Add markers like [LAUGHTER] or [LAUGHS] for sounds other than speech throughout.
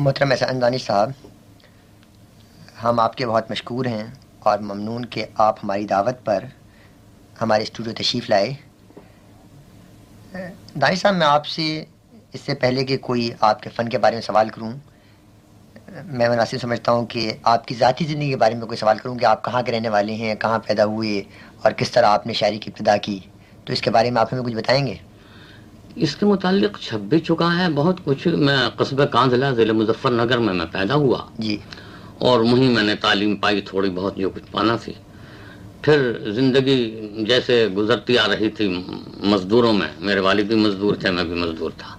محترم احسان دانی صاحب، ہم آپ کے بہت مشکور ہیں اور ممنون کہ آپ ہماری دعوت پر ہمارے اسٹوڈیو تشریف لائے۔ دانی صاحب، میں آپ سے اس سے پہلے کہ کوئی آپ کے فن کے بارے میں سوال کروں، میں مناسب سمجھتا ہوں کہ آپ کی ذاتی زندگی کے بارے میں کوئی سوال کروں کہ آپ کہاں کے رہنے والے ہیں، کہاں پیدا ہوئے اور کس طرح آپ نے شاعری کی ابتدا کی، تو اس کے بارے میں آپ ہمیں کچھ بتائیں گے؟ اس کے متعلق چھپ بھی چکا ہے بہت کچھ میں قصبہ کاندھلا ضلع مظفر نگر میں میں پیدا ہوا۔ جی۔ اور وہیں میں نے تعلیم پائی تھوڑی بہت جو کچھ پانا تھی۔ پھر زندگی جیسے گزرتی آ رہی تھی مزدوروں میں میرے والد بھی مزدور تھے میں بھی مزدور تھا۔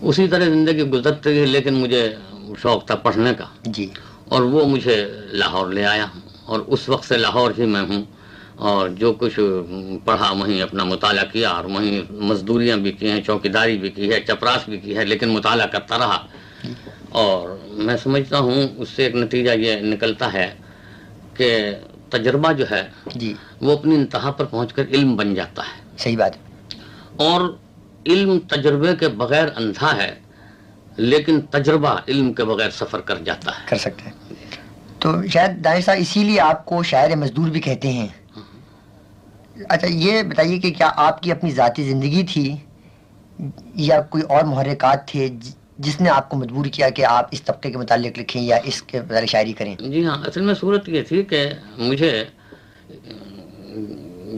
اسی طرح زندگی گزرتی رہی لیکن مجھے شوق تھا پڑھنے کا۔ جی۔ اور وہ مجھے لاہور لے آیا۔ اور اس وقت سے لاہور ہی میں ہوں۔ اور جو کچھ پڑھا وہیں اپنا مطالعہ کیا اور وہیں مزدوریاں بھی کی ہیں چوکیداری بھی کی ہے چپراس بھی کی ہے لیکن مطالعہ کرتا رہا۔ اور میں سمجھتا ہوں اس سے ایک نتیجہ یہ نکلتا ہے کہ تجربہ جو ہے جی۔ وہ اپنی انتہا پر پہنچ کر علم بن جاتا ہے۔ صحیح بات۔ اور علم تجربے کے بغیر اندھا ہے لیکن تجربہ علم کے بغیر سفر کر جاتا ہے۔ کر سکتے ہیں تو شاید دانش صاحب اسی لیے آپ کو شاعر مزدور بھی کہتے ہیں۔ اچھا یہ بتائیے کہ کیا آپ کی اپنی ذاتی زندگی تھی یا کوئی اور محرکات تھے جس نے آپ کو مجبور کیا کہ آپ اس طبقے کے متعلق لکھیں یا اس کے متعلق شاعری کریں؟ جی ہاں اصل میں صورت یہ تھی کہ مجھے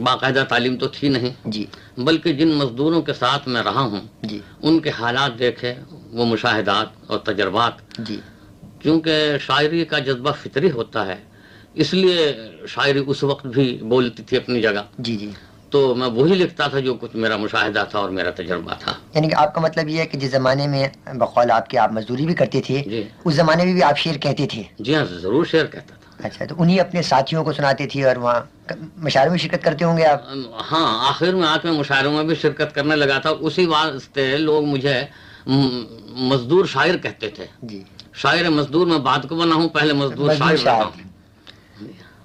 باقاعدہ تعلیم تو تھی نہیں جی۔ بلکہ جن مزدوروں کے ساتھ میں رہا ہوں جی۔ ان کے حالات دیکھے وہ مشاہدات اور تجربات۔ جی۔ کیونکہ شاعری کا جذبہ فطری ہوتا ہے اس لیے شاعری اس وقت بھی بولتی تھی اپنی جگہ۔ جی جی۔ تو میں وہی لکھتا تھا جو کچھ میرا مشاہدہ تھا اور میرا تجربہ تھا۔ یعنی کہ آپ کا مطلب یہ ہے کہ جس زمانے میں بقول آپ کے آپ مزدوری بھی کرتے تھے جی۔ اس زمانے میں بھی آپ شعر کہتے تھے جی ہاں ضرور شعر کہتا تھا۔ اچھا تو انہی اپنے ساتھیوں کو سناتے تھے اور وہاں مشاعروں میں شرکت کرتے ہوں گے آپ؟ ہاں آخر میں آ کے مشاعروں میں بھی شرکت کرنے لگا تھا۔ اسی واسطے لوگ مجھے مزدور شاعر کہتے تھے۔ جی۔ شاعر مزدور میں بات کو بنا ہوں پہلے مزدور شاعر رہا ہوں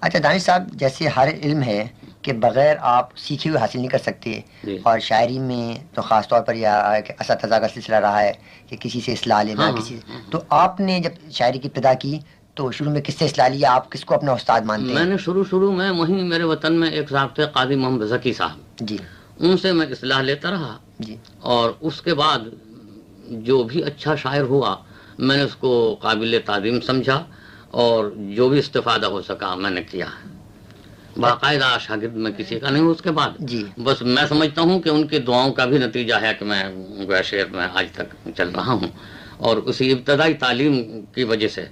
اچھا دانش صاحب جیسے ہر علم ہے کہ بغیر آپ سیکھے ہوئے حاصل نہیں کر سکتے جی۔ اور شاعری میں تو خاص طور پر یہ کہ اساتذہ کا سلسلہ رہا ہے کہ کسی سے اصلاح لینا ہاں، کسی ہاں، تو آپ نے جب شاعری کی ابتدا کی تو شروع میں کس سے اصلاح لیا؟ آپ کس کو اپنا استاد مانتے میں ہیں نے شروع شروع میں وہیں میرے وطن میں ایک صاحب تھے قاضی محمد ذکی صاحب۔ جی۔ ان سے میں اصلاح لیتا رہا۔ جی۔ اور اس کے بعد جو بھی اچھا شاعر ہوا میں نے اس کو قابل تعظیم سمجھا۔ اور جو بھی استفادہ ہو سکا میں نے کیا باقاعدہ شاگرد میں کسی کا نہیں ہوں اس کے بعد۔ جی۔ بس میں سمجھتا ہوں کہ ان کی دعاؤں کا بھی نتیجہ ہے کہ میں گویا شعر میں آج تک چل رہا ہوں۔ اور اسی ابتدائی تعلیم کی وجہ سے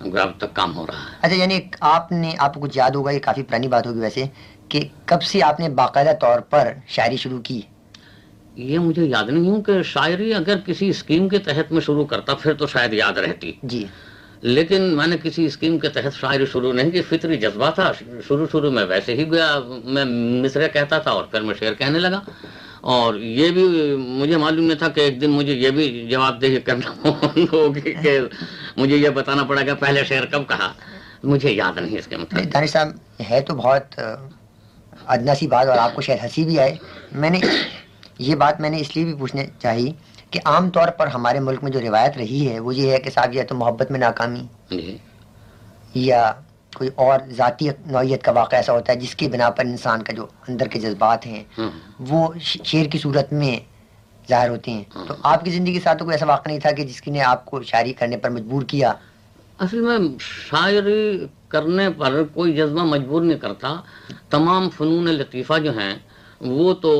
اب تک کام ہو رہا ہے۔ اچھا یعنی آپ نے آپ کو کچھ یاد ہوگا یہ کافی پرانی بات ہوگی ویسے کہ کب سے آپ نے باقاعدہ طور پر شاعری شروع کی؟ یہ مجھے یاد نہیں ہوں کہ شاعری اگر کسی اسکیم کے تحت میں شروع کرتا پھر تو شاید یاد رہتی۔ جی۔ لیکن میں نے کسی اسکیم کے تحت شاعری شروع نہیں کی فطری جذبہ تھا۔ شروع شروع میں ویسے ہی گیا میں مصرے کہتا تھا اور پھر میں شعر کہنے لگا۔ اور یہ بھی مجھے معلوم نہیں تھا کہ ایک دن مجھے یہ بھی جواب دہی کرنا [LAUGHS] ہوگی کہ مجھے یہ بتانا پڑا کہ پہلے شعر کب کہا۔ مجھے یاد نہیں اس کے نہیں، مطابق دانش صاحب ہے تو بہت ادنا سی بات اور آپ کو شاید ہنسی بھی آئے۔ میں نے یہ بات میں نے اس لیے بھی پوچھنے چاہی کہ عام طور پر ہمارے ملک میں جو روایت رہی ہے وہ یہ ہے کہ صاحب یا تو محبت میں ناکامی جی۔ یا کوئی اور ذاتی نوعیت کا واقعہ ایسا ہوتا ہے جس کی بنا پر انسان کا جو اندر کے جذبات ہیں ہاں۔ وہ شعر کی صورت میں ظاہر ہوتے ہیں۔ تو آپ کی زندگی کے ساتھ تو کوئی ایسا واقعہ نہیں تھا کہ جس کی نے آپ کو شاعری کرنے پر مجبور کیا؟ اصل میں شاعری کرنے پر کوئی جذبہ مجبور نہیں کرتا۔ تمام فنون لطیفہ جو ہیں وہ تو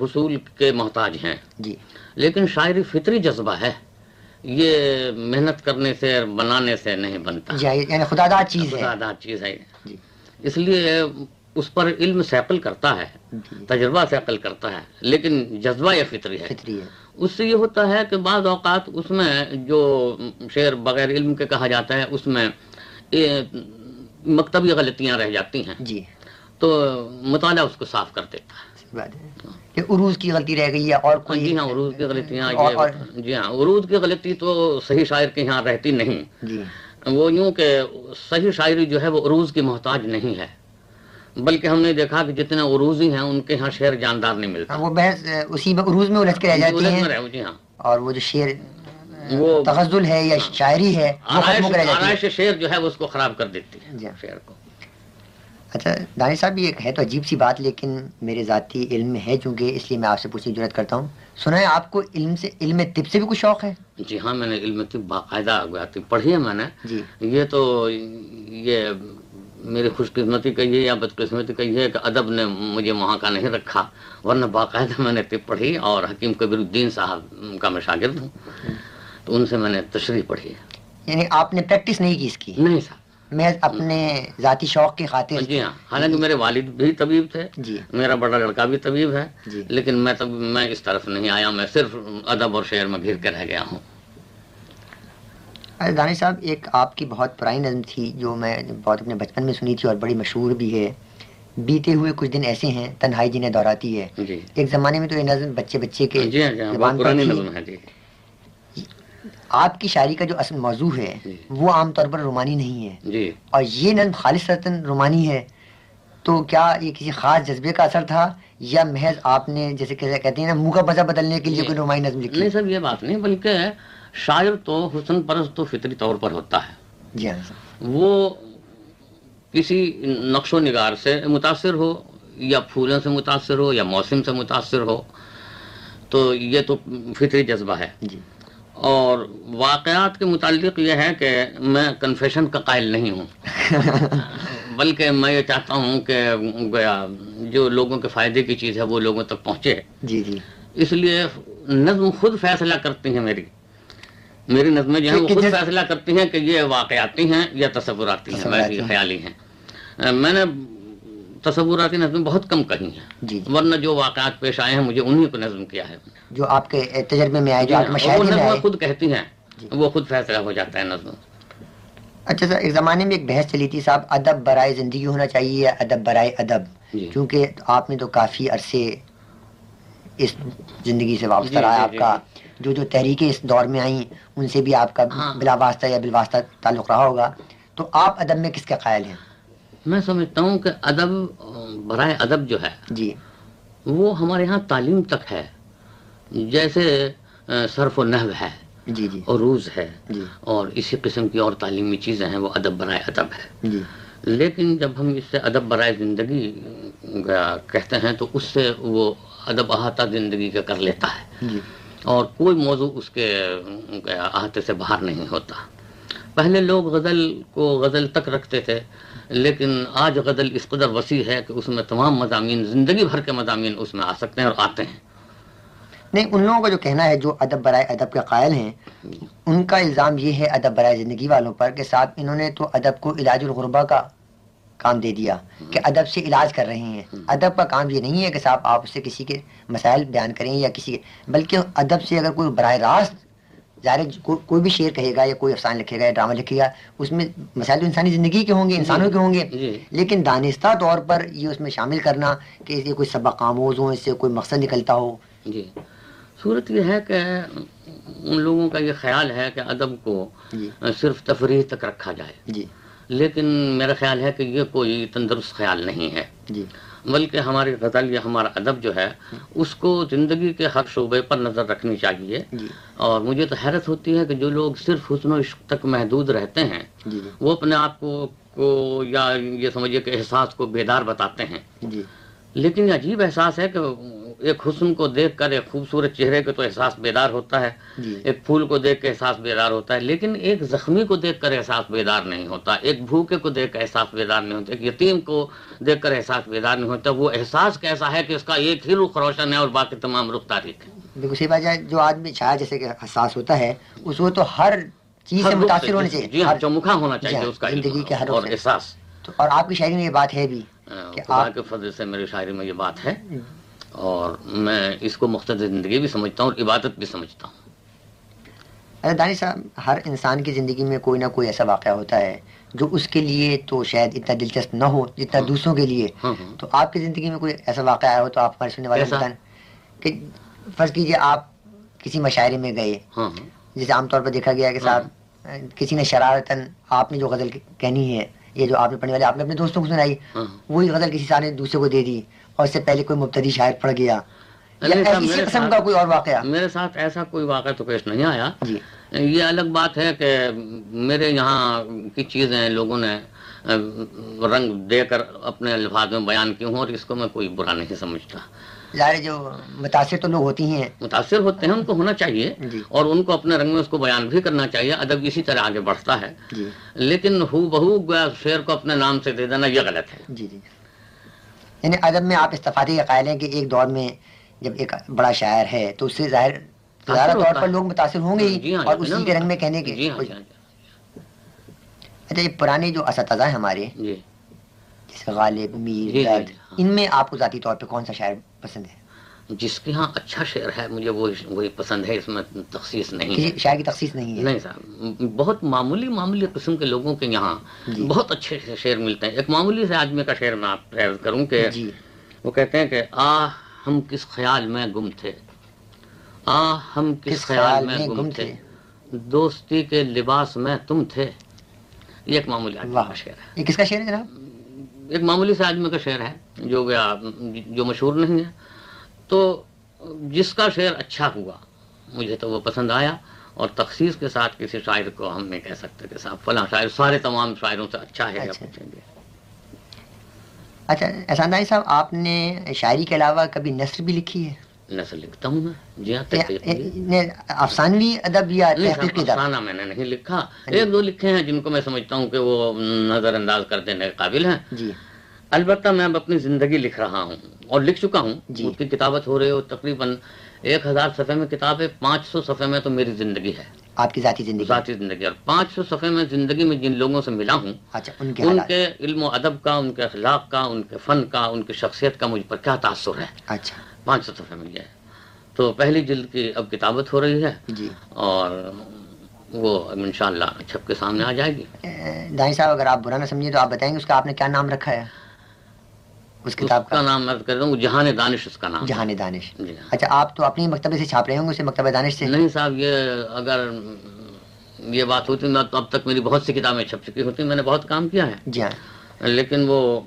حصول کے محتاج ہیں۔ جی۔ لیکن شاعری فطری جذبہ ہے۔ یہ محنت کرنے سے بنانے سے نہیں بنتا۔ جی یعنی خدا داد چیز ہے۔ خدا چیز ہے۔ جی۔ اس لیے اس پر علم سیقل کرتا ہے جی۔ تجربہ سیقل کرتا ہے۔ لیکن جذبہ یہ فطری ہے۔ فطری ہے۔ اس سے یہ ہوتا ہے کہ بعض اوقات اس میں جو شعر بغیر علم کے کہا جاتا ہے اس میں مکتبی غلطیاں رہ جاتی ہیں۔ جی۔ تو مطالعہ اس کو صاف کر دیتا ہے۔ کہ عروج کی غلطی رہ گئی ہے اور کوئی جی ہاں عروج کی غلطیاں یہ جی ہاں عروج کی غلطی تو صحیح شاعر کے یہاں رہتی نہیں۔ جی۔ وہ یوں کہ صحیح شاعری جو ہے وہ عروج کی محتاج نہیں ہے۔ بلکہ ہم نے دیکھا کہ جتنے عروضی ہیں ان کے یہاں شعر جاندار نہیں ملتا۔ ہاں، وہ بحث اسی میں عروج میں الجھ کے رہ جاتی الجھ ہیں جی ہاں۔ اور وہ جو شعر وہ تغزل ہے یا شاعری ہے وہ ختم کر رہ جاتی ہے۔ آرائش شعر جو ہے وہ اس کو خراب کر دیتی جی۔ ہے شعر کو۔ اچھا دانش صاحب یہ ہے تو عجیب سی بات لیکن میرے ذاتی علم میں ہے چونکہ اس لیے میں آپ سے پوچھنے کی ضرورت کرتا ہوں۔ سنا ہے آپ کو علم سے علم طب سے بھی کچھ شوق ہے؟ جی ہاں میں نے علم طب باقاعدہ پڑھی ہے میں نے۔ جی۔ یہ تو یہ میری خوش قسمتی کہیے یا بدقسمتی کہیے کہ ادب نے مجھے وہاں کا نہیں رکھا ورنہ باقاعدہ میں نے طب پڑھی اور حکیم کبیر الدین صاحب کا میں شاگرد ہوں۔ تو ان سے میں نے تشریح پڑھی ہے۔ یعنی آپ نے پریکٹس نہیں کی اس کی؟ نہیں صاحب محض اپنے ذاتی شوق کی خاطر جی ہاں حالانکہ میرے والد بھی طبیب تھے جی۔ میرا بڑا لڑکا بھی طبیب ہے جی۔ لیکن میں تب میں اس طرف نہیں آیا میں صرف ادب اور شعر میں گھر کے رہ گیا ہوں۔ دانش صاحب ایک آپ کی بہت پرانی نظم تھی جو میں بہت اپنے بچپن میں سنی تھی اور بڑی مشہور بھی ہے۔ بیتے ہوئے کچھ دن ایسے ہیں تنہائی جنہیں دہراتی ہے۔ جی۔ ایک زمانے میں تو یہ نظم بچے بچے کے جی ہاں ہاں زبان پر پرانی تھی نظم ہے جی آپ کی شاعری کا جو اصل موضوع ہے جی۔ وہ عام طور پر رومانی نہیں ہے۔ جی۔ اور یہ نظم خالص رومانی ہے۔ تو کیا یہ کسی خاص جذبے کا اثر تھا؟ یا محض آپ نے جیسے کہ کہتے ہیں نا منہ کا مزہ بدلنے کے لیے جی۔ کوئی رومانی نظم لکھی؟ نہیں سب یہ بات نہیں بلکہ شاعر تو حسن پرست تو فطری طور پر ہوتا ہے۔ جی ہاں وہ کسی نقش و نگار سے متاثر ہو یا پھولوں سے متاثر ہو یا موسم سے متاثر ہو تو یہ تو فطری جذبہ ہے۔ جی۔ اور واقعات کے متعلق یہ ہے کہ میں کنفیشن کا قائل نہیں ہوں۔ [LAUGHS] بلکہ میں یہ چاہتا ہوں کہ گویا جو لوگوں کے فائدے کی چیز ہے وہ لوگوں تک پہنچے۔ جی جی۔ اس لیے نظم خود فیصلہ کرتی ہیں میری۔ میری نظمیں جو ہیں وہ خود فیصلہ کرتی ہیں کہ یہ واقعاتی ہیں یا تصوراتی ہیں۔ خیالی ہیں۔ میں نے تصوراتی نظمیں بہت کم کہی ہیں۔ جی جی۔ ورنہ جو واقعات پیش آئے ہیں مجھے انہی کو نظم کیا ہے۔ جو آپ کے تجربے میں آئے جی جو اور وہ آئے۔ خود کہتی ہیں۔ جی۔ وہ خود فیصلہ ہو جاتا ہے نظم اچھا سر ایک زمانے میں ایک بحث چلی تھی صاحب ادب برائے زندگی ہونا چاہیے یا ادب برائے ادب؟ جی۔ کیونکہ آپ نے تو کافی عرصے اس زندگی سے وابستہ جی، رہا ہے جی، آپ جی، کا جو جو تحریکیں اس دور میں آئیں ان سے بھی آپ کا ہاں۔ بلا واسطہ یا بالواسطہ تعلق رہا ہوگا۔ تو آپ ادب میں کس کے قائل ہیں؟ میں سمجھتا ہوں کہ ادب برائے ادب جو ہے جی۔ وہ ہمارے ہاں تعلیم تک ہے۔ جیسے صرف و نحو ہے جی جی۔ عروض ہے۔ جی۔ اور اسی قسم کی اور تعلیمی چیزیں ہیں وہ ادب برائے ادب ہے۔ جی۔ لیکن جب ہم اس سے ادب برائے زندگی کہتے ہیں تو اس سے وہ ادب احاطہ زندگی کا کر لیتا ہے۔ جی۔ اور کوئی موضوع اس کے احاطے سے باہر نہیں ہوتا۔ پہلے لوگ غزل کو غزل تک رکھتے تھے، لیکن آج غزل اس قدر وسیع ہے کہ اس میں تمام مضامین، زندگی بھر کے مضامین اس میں آ سکتے ہیں اور آتے ہیں۔ نہیں، ان لوگوں کا جو کہنا ہے، جو ادب برائے ادب کے قائل ہیں، ان کا الزام یہ ہے ادب برائے زندگی والوں پر کہ صاحب، انہوں نے تو ادب کو علاج الغربا کا کام دے دیا کہ ادب سے علاج کر رہے ہیں۔ ادب کا کام یہ نہیں ہے کہ صاحب آپ اس سے کسی کے مسائل بیان کریں یا کسی کے، بلکہ ادب سے اگر کوئی براہ راست ظاہر کوئی بھی شعر کہے گا یا کوئی افسانہ لکھے گا یا ڈرامہ لکھے گا اس میں مسائل تو انسانی زندگی کے ہوں گے انسانوں کے ہوں گے۔ جی۔ لیکن دانستہ طور پر یہ اس میں شامل کرنا کہ یہ کوئی سبق آموز ہو اس سے کوئی مقصد نکلتا ہو۔ جی۔ صورت یہ ہے کہ ان لوگوں کا یہ خیال ہے کہ ادب کو جی۔ صرف تفریح تک رکھا جائے۔ جی۔ لیکن میرا خیال ہے کہ یہ کوئی تندرست خیال نہیں ہے۔ جی۔ بلکہ ہماری غزل یا ہمارا ادب جو ہے اس کو زندگی کے ہر شعبے پر نظر رکھنی چاہیے۔ جی۔ اور مجھے تو حیرت ہوتی ہے کہ جو لوگ صرف حسن و عشق تک محدود رہتے ہیں جی۔ وہ اپنے آپ کو کو یا یہ سمجھیے کہ احساس کو بیدار بتاتے ہیں۔ جی۔ لیکن عجیب احساس ہے کہ ایک حسن کو دیکھ کر ایک خوبصورت چہرے کے تو احساس بیدار ہوتا ہے جی۔ ایک پھول کو دیکھ کے احساس بیدار ہوتا ہے لیکن ایک زخمی کو دیکھ کر احساس بیدار نہیں ہوتا ایک بھوکے کو دیکھ کر احساس بیدار نہیں ہوتا ایک یتیم کو دیکھ کر احساس بیدار نہیں ہوتا وہ احساس کیسا ہے کہ اس کا ایک ہی رخ روشن ہے اور باقی تمام رخ تاریخ ہے بالکل صحیح بات ہے جو آدمی شاید جیسے کہ حساس ہوتا ہے اس کو تو ہر چیز سے متاثر ہونے جی چاہیے۔ ہاں ہر- چمکھا ہونا جی چاہیے اس کا زندگی کے ہر اور۔ احساس۔ اور آپ کی شاعری میں یہ بات ہے بھی کہ خدا آپ- کے فضل سے میری شاعری میں یہ بات ہے۔ اور میں اس کو مقصد زندگی بھی سمجھتا ہوں اور عبادت بھی سمجھتا ہوں۔ ارے دانش صاحب ہر انسان کی زندگی میں کوئی نہ کوئی ایسا واقعہ ہوتا ہے جو اس کے لیے تو شاید اتنا دلچسپ نہ ہو جتنا دوسروں کے لیے۔ ہاں ہاں۔ تو آپ کی زندگی میں کوئی ایسا واقعہ آیا ہو تو آپ ہمارے سننے والے؟ بتائیں کہ فرض کیجیے آپ کسی مشاعرے میں گئے۔ ہاں ہاں۔ جیسے عام طور پر دیکھا گیا کہ صاحب کسی نے شرارتاً آپ نے جو غزل کہنی ہے یہ جو آپ نے پڑھنے والے آپ نے اپنے دوستوں کو سنائی ہاں۔ وہی غزل کسی سارے دوسرے کو دے دی اور اس سے پہلے کوئی مبتدی شاعر پڑھ گیا۔ یا نہیں صاحب، اسی میرے قسم ساتھ- کا کوئی اور واقعہ؟ میرے ساتھ ایسا کوئی واقعہ تو پیش نہیں آیا۔ جی۔ یہ الگ بات ہے کہ میرے یہاں کی چیزیں لوگوں نے رنگ دے کر اپنے الفاظ میں بیان کی ہوں اور اس کو میں کوئی برا نہیں سمجھتا۔ ظاہر جو متاثر تو لوگ ہوتی ہیں۔ متاثر ہوتے ہیں ان کو ہونا چاہیے جی۔ اور ان کو اپنے رنگ میں اس کو بیان بھی کرنا چاہیے ادب اسی طرح آگے بڑھتا ہے۔ جی۔ لیکن ہو بہو شعر کو اپنے نام سے دے دینا یہ غلط ہے۔ جی جی۔ یعنی ادب میں آپ استفادے کے قائل ہیں کہ ایک دور میں جب ایک بڑا شاعر ہے تو اس سے ظاہر زیادہ طور پر۔ لوگ متاثر ہوں گے جی ہی ہاں، اور اسی کے رنگ میں کہنے کے ہاں ہاں اچھا یہ پرانے جو اساتذہ ہیں ہمارے جیسے غالب میر۔ ان میں آپ کو ذاتی طور پہ کون سا شاعر پسند ہے؟ جس کے ہاں اچھا شعر ہے مجھے وہ وہی پسند ہے اس میں تخصیص نہیں ہے۔ کسی شاعر کی تخصیص نہیں ہے؟ نہیں صاحب بہت معمولی معمولی قسم کے لوگوں کے یہاں جی۔ بہت اچھے شعر ملتے ہیں۔ ایک معمولی سے آدمی کا شعر میں آپ عرض کروں کہ جی۔ وہ کہتے ہیں کہ آ ہم کس خیال میں گم تھے؟ آ ہم کس خیال میں گم تھے؟ دوستی کے لباس میں تم تھے؟ یہ ایک معمولی آدمی کا شعر ہے۔ یہ کس کا شعر ہے جناب؟ ایک معمولی سے آدمی کا شعر ہے۔ جو گیا جو مشہور نہیں ہے۔ تو جس کا شعر اچھا ہوا مجھے تو وہ پسند آیا۔ اور تخصیص کے ساتھ کسی شاعر کو ہم نہیں کہہ سکتے کہ صاحب فلاں شاعر سارے تمام شاعروں سے اچھا ہے اچھا۔ پوچھیں گے۔ اچھا احسان دانی صاحب آپ نے شاعری کے علاوہ کبھی نثر بھی لکھی ہے؟ نثر لکھتا ہوں میں؟ جی ہاں افسانوی ادب یا افسانہ میں نے نہیں لکھا۔ ایک دو لکھے ہیں جن کو میں سمجھتا ہوں کہ وہ نظر انداز کر دینے کے قابل ہیں۔ جی۔ البتہ میں اب اپنی زندگی لکھ رہا ہوں اور لکھ چکا ہوں۔ جی۔ اس کی کتابت ہو رہی ہے تقریباً ایک ہزار صفحے میں کتاب ہے پانچ سو صفحے میں تو میری زندگی ہے۔ آپ کی ذاتی زندگی۔ ذاتی زندگی۔ اور پانچ سو صفحے میں زندگی میں جن لوگوں سے ملا ہوں اچھا ان کے ان کے علم و ادب کا ان کے اخلاق کا ان کے فن کا ان کی شخصیت کا مجھ پر کیا تاثر ہے؟ اچھا۔ پانچ سو صفحے میں یہ ہے۔ تو پہلی جلد کی اب کتابت ہو رہی ہے۔ جی۔ اور وہ انشاءاللہ چھپ کے سامنے آ جائے گی۔ دانی صاحب اگر آپ برا نہ سمجھے تو آپ بتائیں گے اس کا آپ نے کیا نام رکھا ہے؟ اس کتاب کا نام میں کر دوں جہان دانش اس کا نام جہان دانش۔ جی ہاں۔ اچھا آپ تو اپنی مکتبے سے چھاپ رہے ہوں گے اسے مکتبہ دانش سے؟ نہیں صاحب یہ اگر یہ بات ہوتی میں اب تک میری بہت سی کتابیں چھپ چکی ہوتی میں نے بہت کام کیا ہے۔ جی ہاں۔ لیکن وہ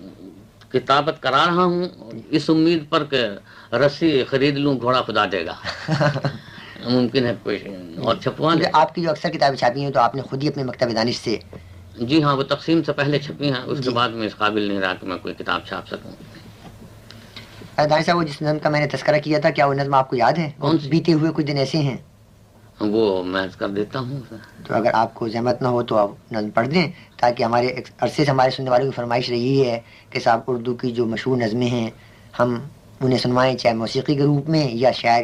کتابت کرا رہا ہوں اس امید پر کہ رسی خرید لوں گھوڑا خدا دے گا۔ [LAUGHS] ممکن ہے کوئی اور چھپوا آپ کی جو اکثر کتابیں چھاپی ہیں تو آپ نے خود ہی اپنے مکتبہ دانش سے جی ہاں وہ تقسیم سے پہلے چھپی ہیں اس جی۔ کے بعد میں اس قابل نہیں رہا کہ میں کوئی کتاب چھاپ سکوں۔ دانی صاحب وہ جس نظم کا میں نے تذکرہ کیا تھا کیا وہ نظم آپ کو یاد ہے؟ کون سی؟ بیتے ہوئے کچھ دن ایسے ہیں۔ وہ میں کر دیتا ہوں۔ تو اگر آپ کو زحمت نہ ہو تو آپ نظم پڑھ دیں تاکہ ہمارے عرصے سے ہمارے سننے والوں کی فرمائش رہی ہے کہ صاحب اردو کی جو مشہور نظمیں ہیں ہم انہیں سنوائیں چاہے موسیقی کے روپ میں یا شاعر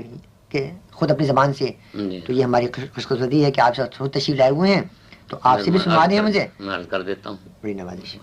کے خود اپنی زبان سے۔ جی۔ تو یہ ہماری خوش قسمتی ہے کہ آپ سے خود تشریف لائے ہوئے ہیں۔ تو آپ سے بھی سنوا دیں مجھے؟ کر دیتا ہوں۔ بڑی نوازش